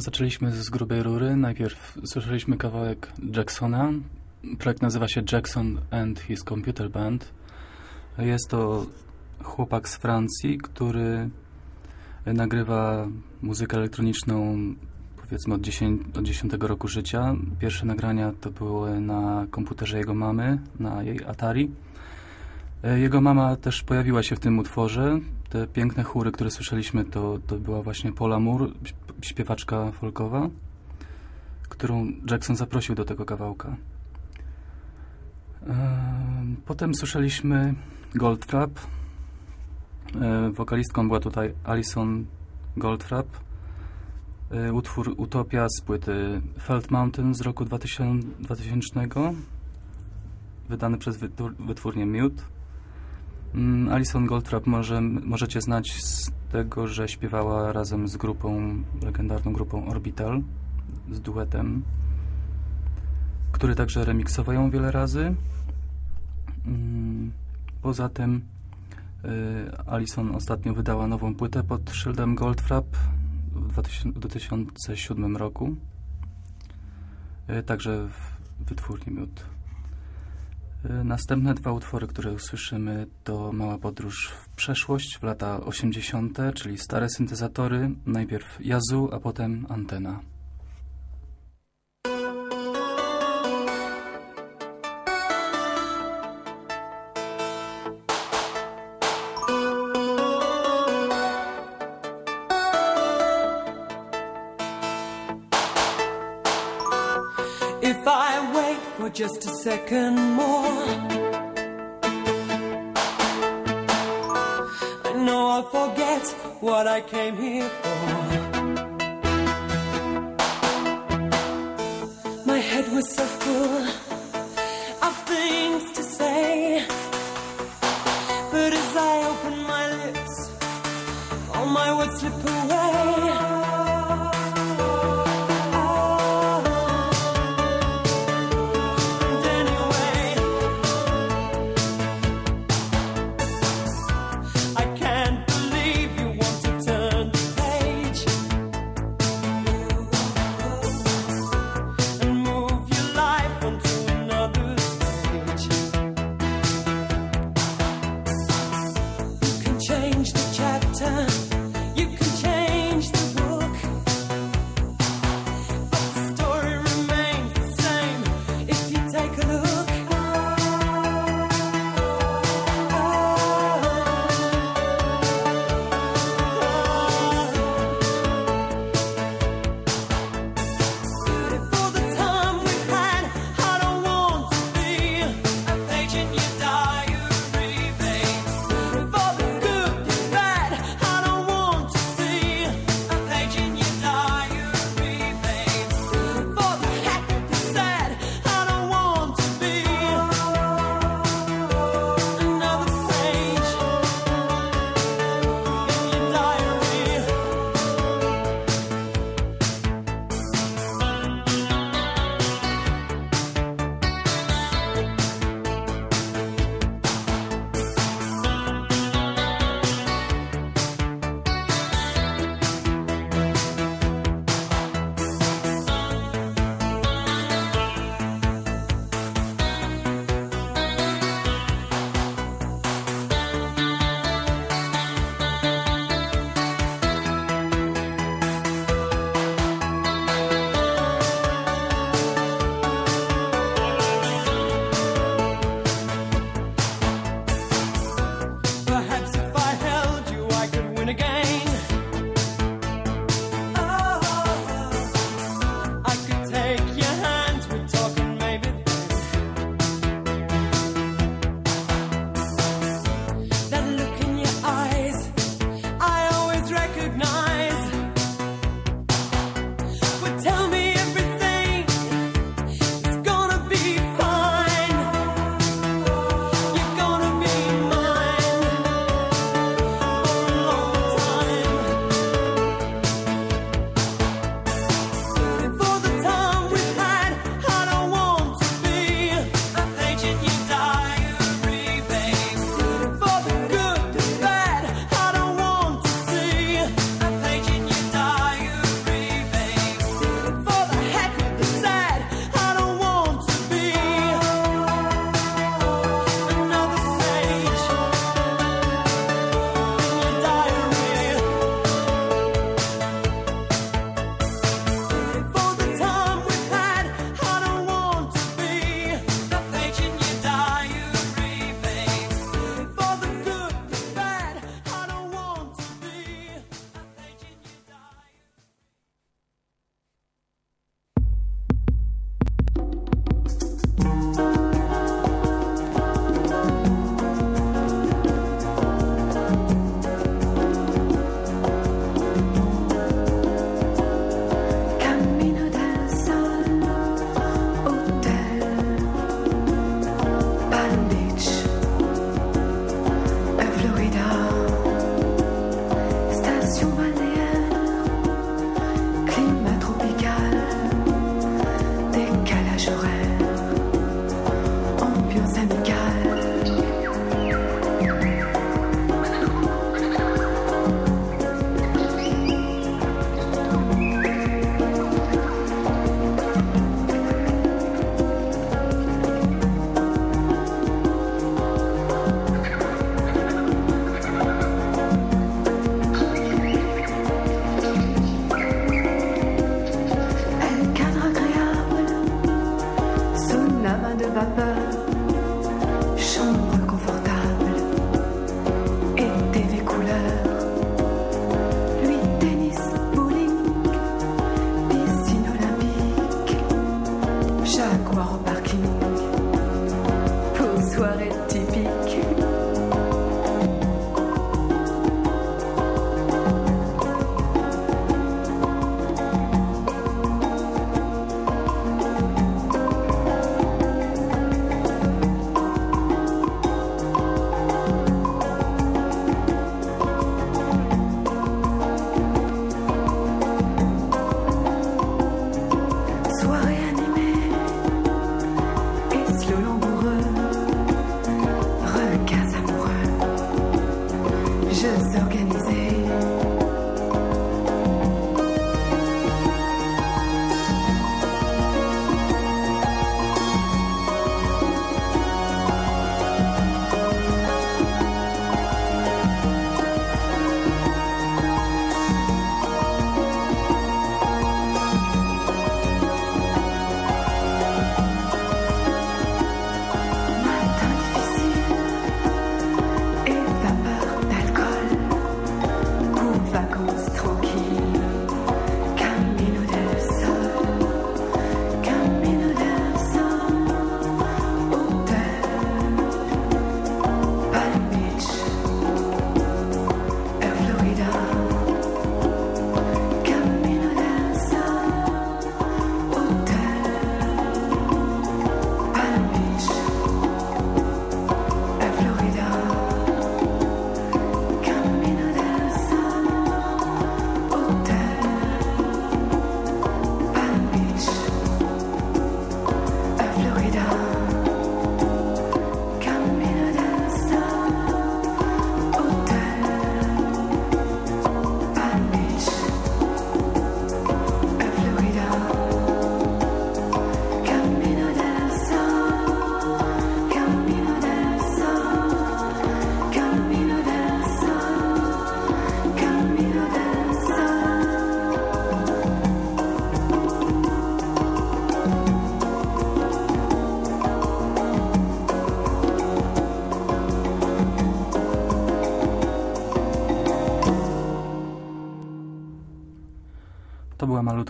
Zaczęliśmy z grubej rury. Najpierw słyszeliśmy kawałek Jacksona. Projekt nazywa się Jackson and His Computer Band. Jest to chłopak z Francji, który nagrywa muzykę elektroniczną powiedzmy od 10, od 10 roku życia. Pierwsze nagrania to były na komputerze jego mamy, na jej Atari. Jego mama też pojawiła się w tym utworze. Te piękne chóry, które słyszeliśmy, to, to była właśnie Paula Moore, śpiewaczka folkowa, którą Jackson zaprosił do tego kawałka. Potem słyszeliśmy Goldfrapp. Wokalistką była tutaj Alison Goldfrapp. Utwór Utopia z płyty Felt Mountain z roku 2000, 2000 wydany przez wytwórnię Mute. Mm, Alison Goldfrapp może, możecie znać z tego, że śpiewała razem z grupą, legendarną grupą Orbital, z duetem, który także remiksował ją wiele razy. Mm, poza tym y, Alison ostatnio wydała nową płytę pod szyldem Goldfrapp w 2007 roku. Y, także w wytwórni Miód. Y, następne dwa utwory, które usłyszymy, to Mała podróż w przeszłość w lata 80., czyli stare syntezatory, najpierw Yazoo, a potem Antena. just a second what I came here for. My head was so full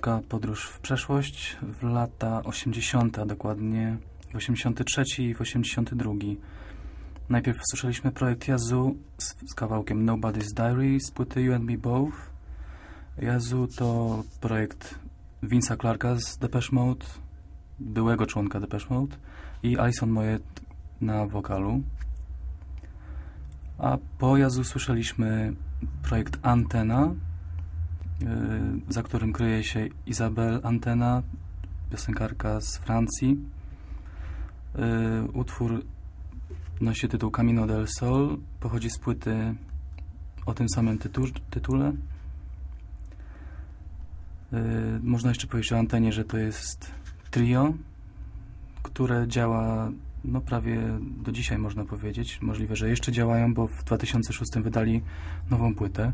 Malutka podróż w przeszłość w lata 80, dokładnie w 83 i w 82. Najpierw słyszeliśmy projekt Yazoo z, z kawałkiem Nobody's Diary z płyty You and Me Both. Yazoo to projekt Vince'a Clarka z Depeche Mode, byłego członka Depeche Mode i Alison Moyet na wokalu. A po Yazoo słyszeliśmy projekt Antena, za którym kryje się Isabel Antena, piosenkarka z Francji. Y, Utwór nosi tytuł Camino del Sol, pochodzi z płyty o tym samym tytu tytule. Y, Można jeszcze powiedzieć o Antenie, że to jest trio, które działa no prawie do dzisiaj można powiedzieć. Możliwe, że jeszcze działają, bo w 2006 wydali nową płytę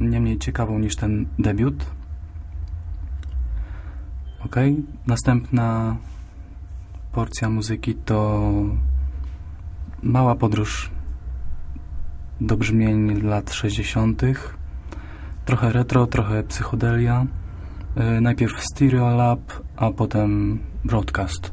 nie mniej ciekawą niż ten debiut. Ok, następna porcja muzyki to mała podróż do brzmień lat 60. Trochę retro, trochę psychodelia. Yy, najpierw Stereo Lab, a potem Broadcast.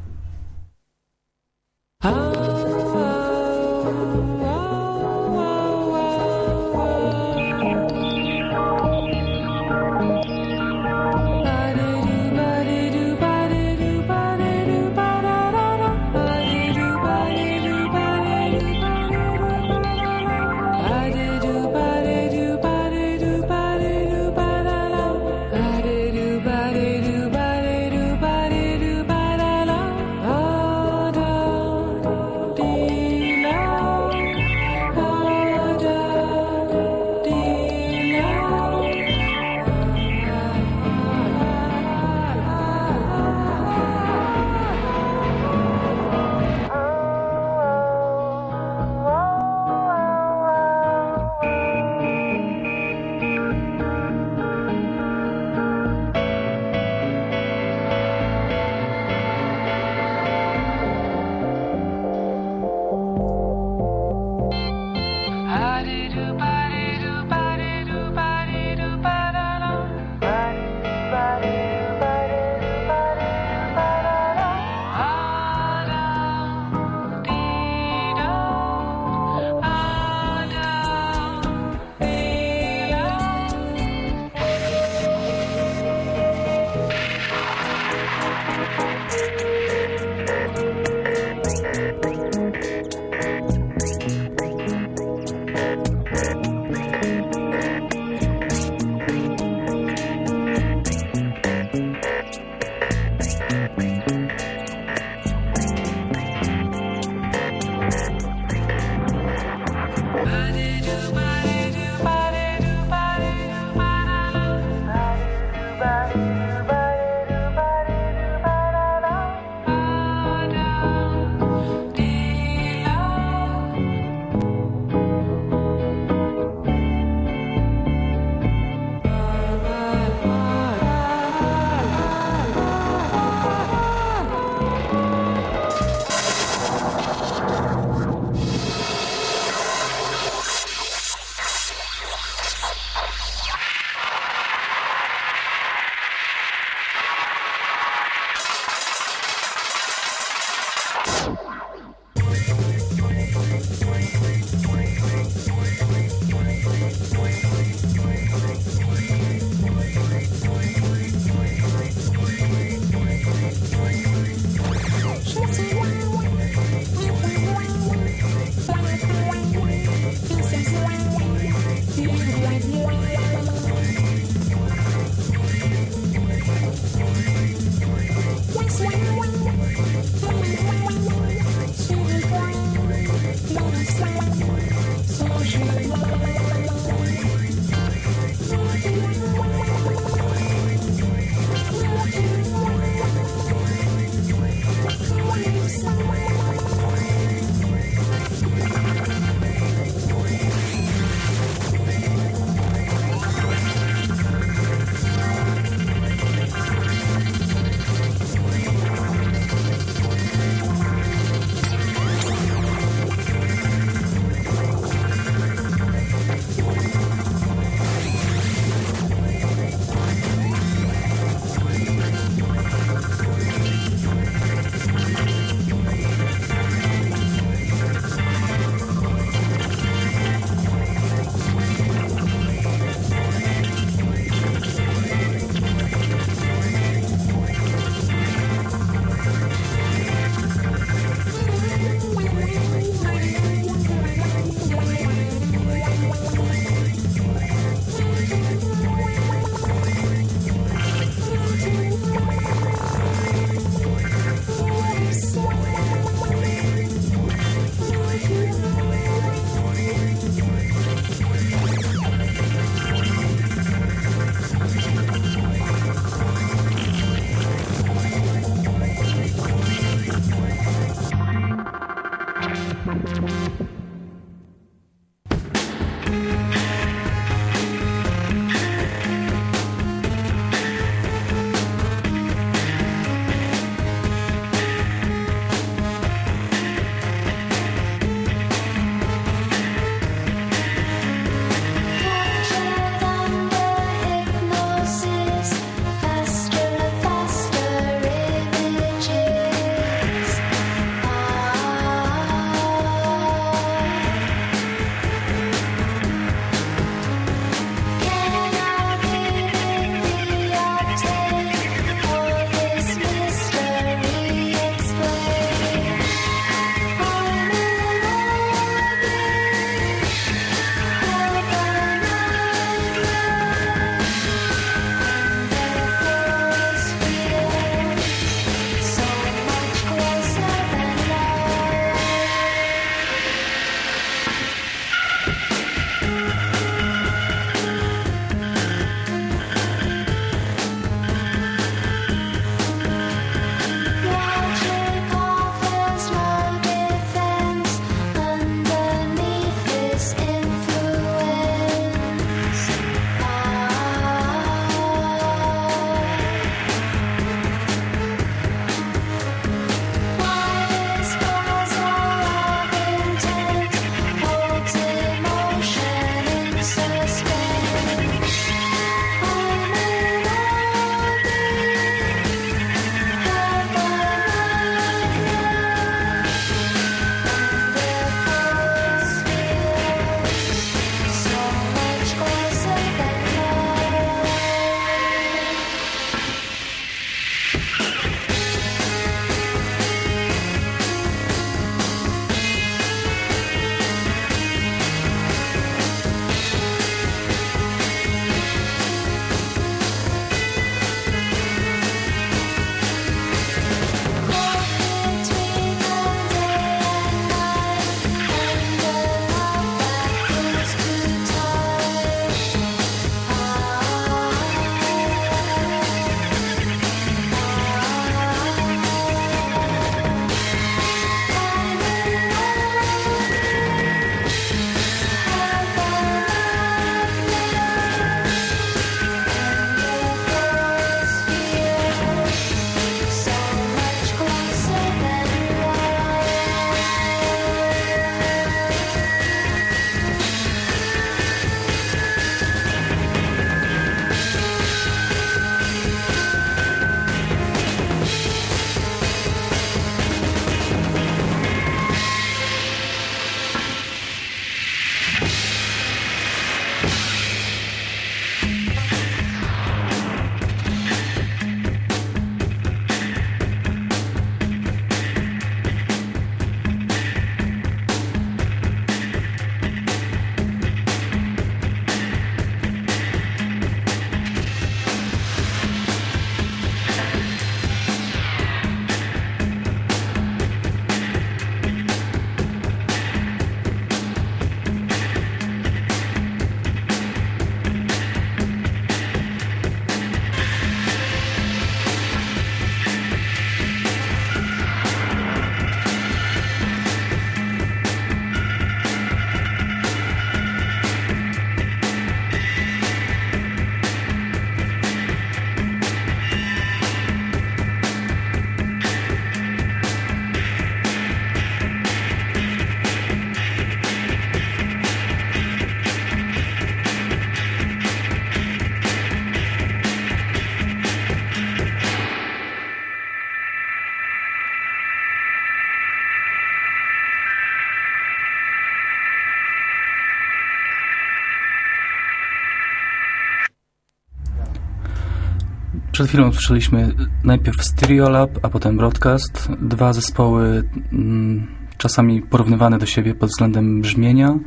Przed chwilą słyszeliśmy najpierw Stereolab, a potem Broadcast. Dwa zespoły mm, czasami porównywane do siebie pod względem brzmienia,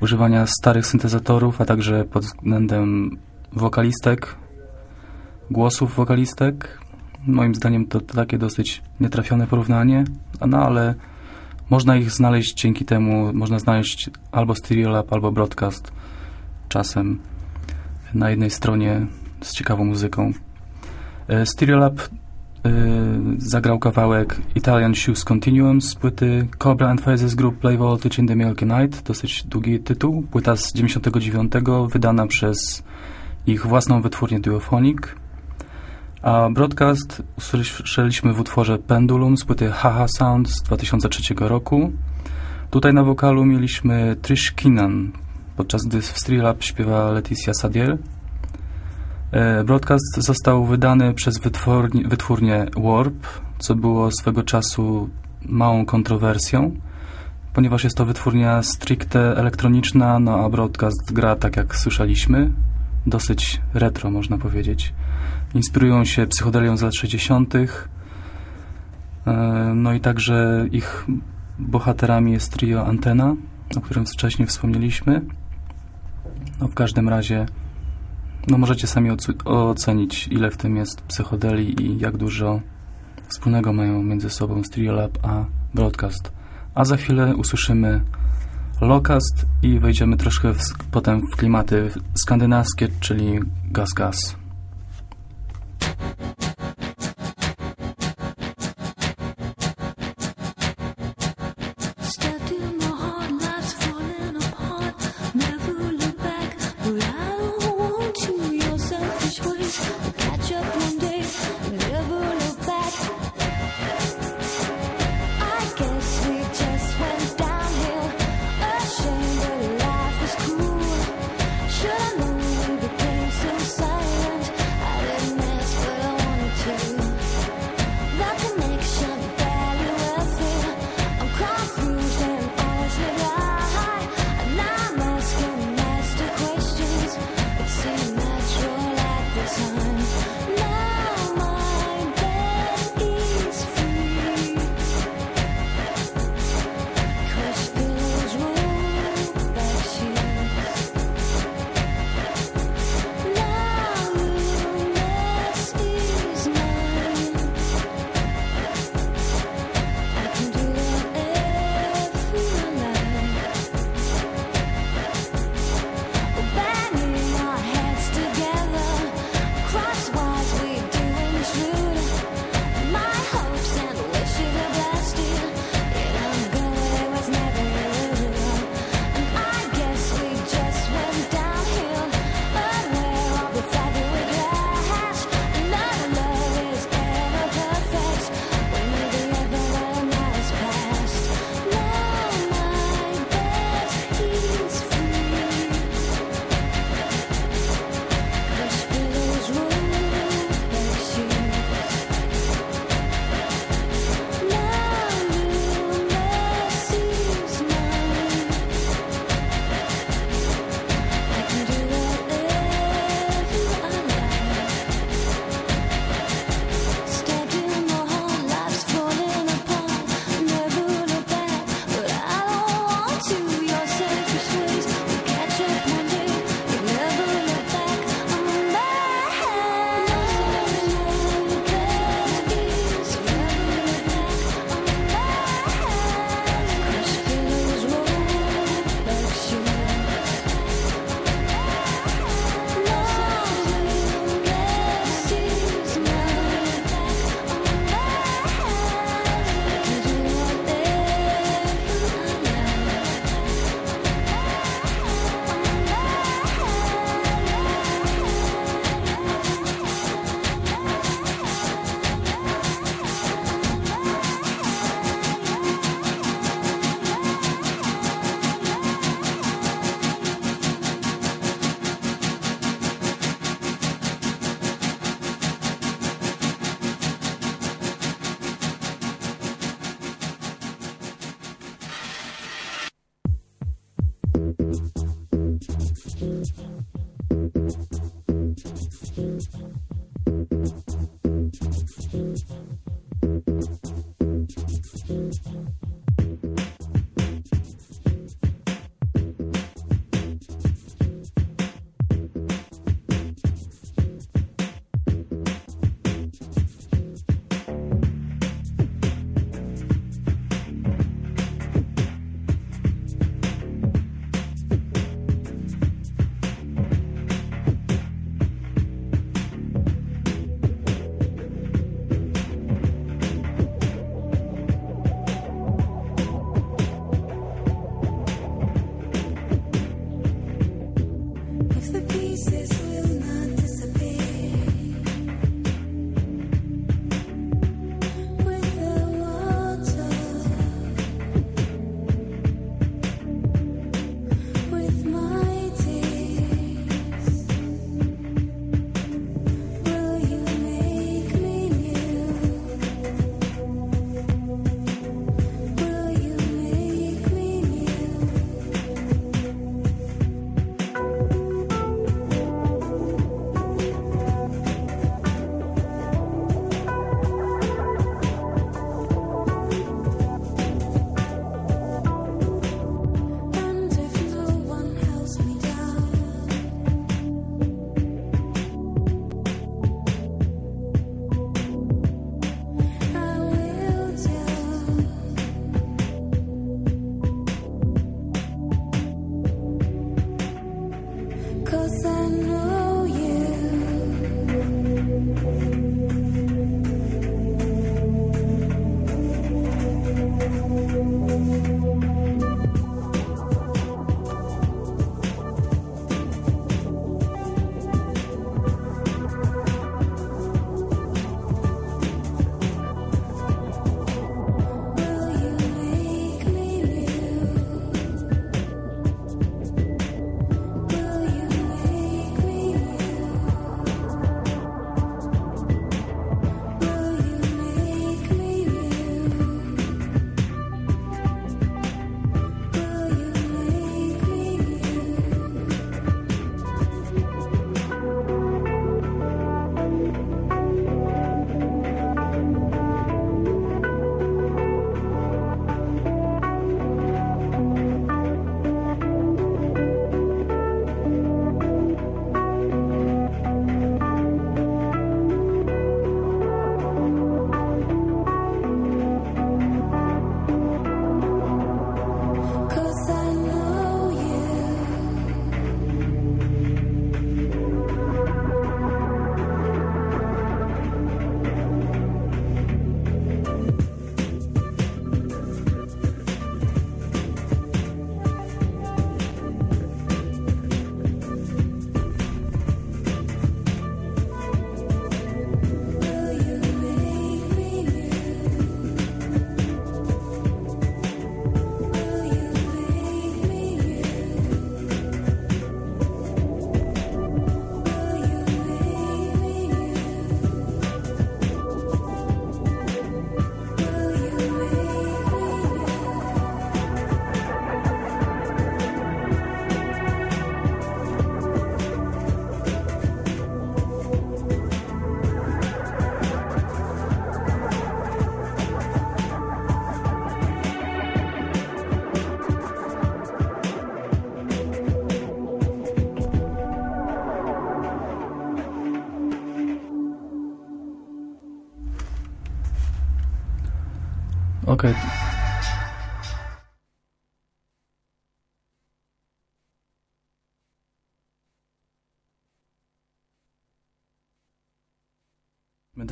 używania starych syntezatorów, a także pod względem wokalistek, głosów wokalistek. Moim zdaniem to takie dosyć nietrafione porównanie, no ale można ich znaleźć dzięki temu, można znaleźć albo Stereolab, albo Broadcast czasem na jednej stronie z ciekawą muzyką. E, Stereolab e, zagrał kawałek Italian Shoes Continuum z płyty Cobra and Phases Group Play Voltage in the Milky Night. Dosyć długi tytuł. Płyta z 99, wydana przez ich własną wytwórnię Duophonic. A Broadcast usłyszeliśmy w utworze Pendulum z płyty Haha Sound z 2003 roku. Tutaj na wokalu mieliśmy Trish Kinan, podczas gdy w Streelab śpiewa Leticia Sadier. E, Broadcast został wydany przez wytwórni, wytwórnię Warp, co było swego czasu małą kontrowersją, ponieważ jest to wytwórnia stricte elektroniczna, no a Broadcast gra tak jak słyszeliśmy, dosyć retro można powiedzieć. Inspirują się psychodelią z lat 60. E, No i także ich bohaterami jest trio Antena, o którym wcześniej wspomnieliśmy. No w każdym razie no możecie sami ocenić, ile w tym jest psychodeli i jak dużo wspólnego mają między sobą Stereolab a Broadcast. A za chwilę usłyszymy Locust i wejdziemy troszkę w, potem w klimaty skandynawskie, czyli Gas Gas.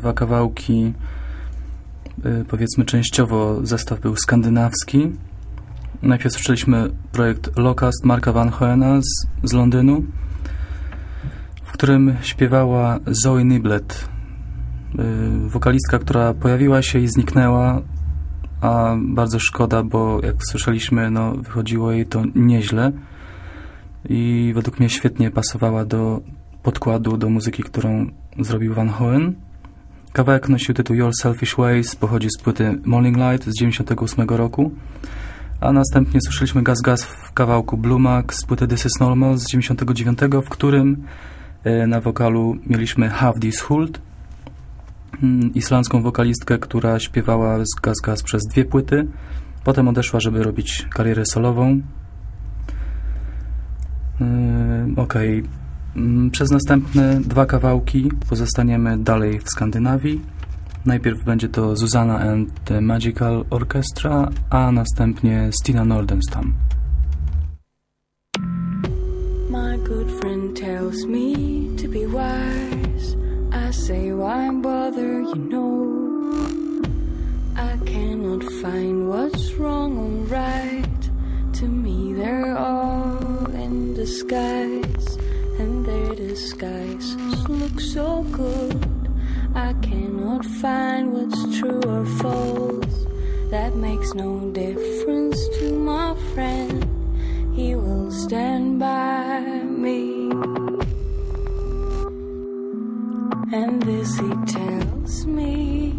Dwa kawałki, y, powiedzmy częściowo zestaw był skandynawski. Najpierw słyszeliśmy projekt Locust Marka Van Hoena z, z Londynu, w którym śpiewała Zoe Niblet, y, wokalistka, która pojawiła się i zniknęła, a bardzo szkoda, bo jak słyszeliśmy, no, wychodziło jej to nieźle i według mnie świetnie pasowała do podkładu, do muzyki, którą zrobił Van Hoen. Kawałek nosił tytuł Your Selfish Ways, pochodzi z płyty Morning Light z 98 roku, a następnie słyszeliśmy Gaz Gaz w kawałku Blue Mac z płyty This Is Normal z 99, w którym e, na wokalu mieliśmy Have This Huld, mm, islandzką wokalistkę, która śpiewała z Gaz Gaz przez dwie płyty. Potem odeszła, żeby robić karierę solową. Yy, Okej. Mm, Przez następne dwa kawałki pozostaniemy dalej w Skandynawii. Najpierw będzie to Zuzana and the Magical Orchestra, a następnie Stina Nordenstam. My good friend tells me to be wise. I say, why bother? You know, I cannot find what's wrong or right. To me, they're all in disguise, and their disguises look so good. I cannot find what's true or false. That makes no difference to my friend. He will stand by me. And this he tells me.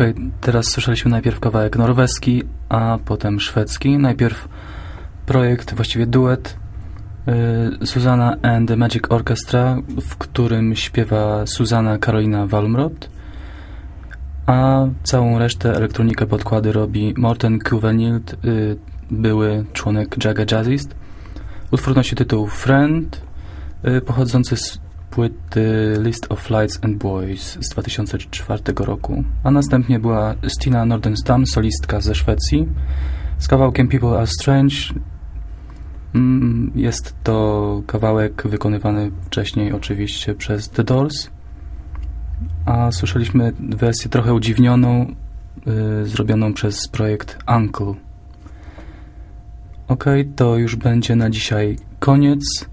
Okej, teraz słyszeliśmy najpierw kawałek norweski, a potem szwedzki. Najpierw projekt, właściwie duet y, Susanna and the Magic Orchestra, w którym śpiewa Susanna Karolina Walmrod, a całą resztę elektronikę podkłady robi Morten Kuvenild, y, były członek Jaga Jazzist. Utwór nosi tytuł Friend, y, pochodzący z płyty List of Lights and Boys z 2004 roku, a następnie była Stina Nordenstam, solistka ze Szwecji, z kawałkiem People Are Strange. Mm, Jest to kawałek wykonywany wcześniej oczywiście przez The Doors, a słyszeliśmy wersję trochę udziwnioną, y, zrobioną przez projekt Uncle. Ok, to już będzie na dzisiaj koniec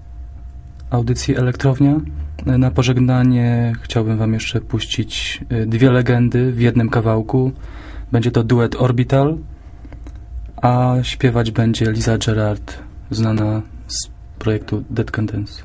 audycji Elektrownia. Na pożegnanie chciałbym Wam jeszcze puścić y, dwie legendy w jednym kawałku. Będzie to duet Orbital, a śpiewać będzie Liza Gerard, znana z projektu Dead Can Dance.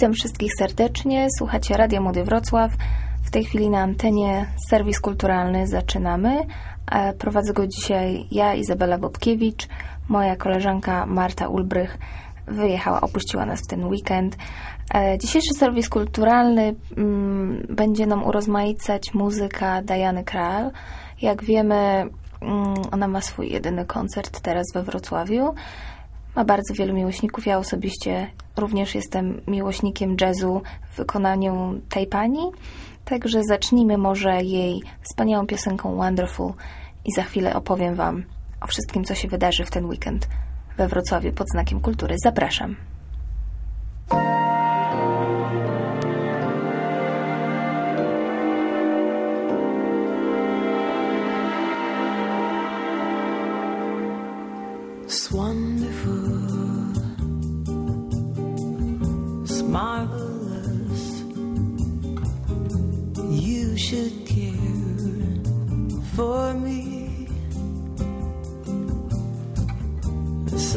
Witam wszystkich serdecznie. Słuchacie Radia Młody Wrocław. W tej chwili na antenie serwis kulturalny zaczynamy. Prowadzę go dzisiaj ja, Izabela Bobkiewicz. Moja koleżanka Marta Ulbrych wyjechała, opuściła nas w ten weekend. E, Dzisiejszy serwis kulturalny mm, będzie nam urozmaicać muzyka Diany Kral. Jak wiemy, mm, ona ma swój jedyny koncert teraz we Wrocławiu. Ma bardzo wielu miłośników. Ja osobiście również jestem miłośnikiem jazzu w wykonaniu tej pani. Także zacznijmy może jej wspaniałą piosenką Wonderful i za chwilę opowiem Wam o wszystkim, co się wydarzy w ten weekend we Wrocławiu pod znakiem kultury. Zapraszam. It's wonderful. Should care for me. It's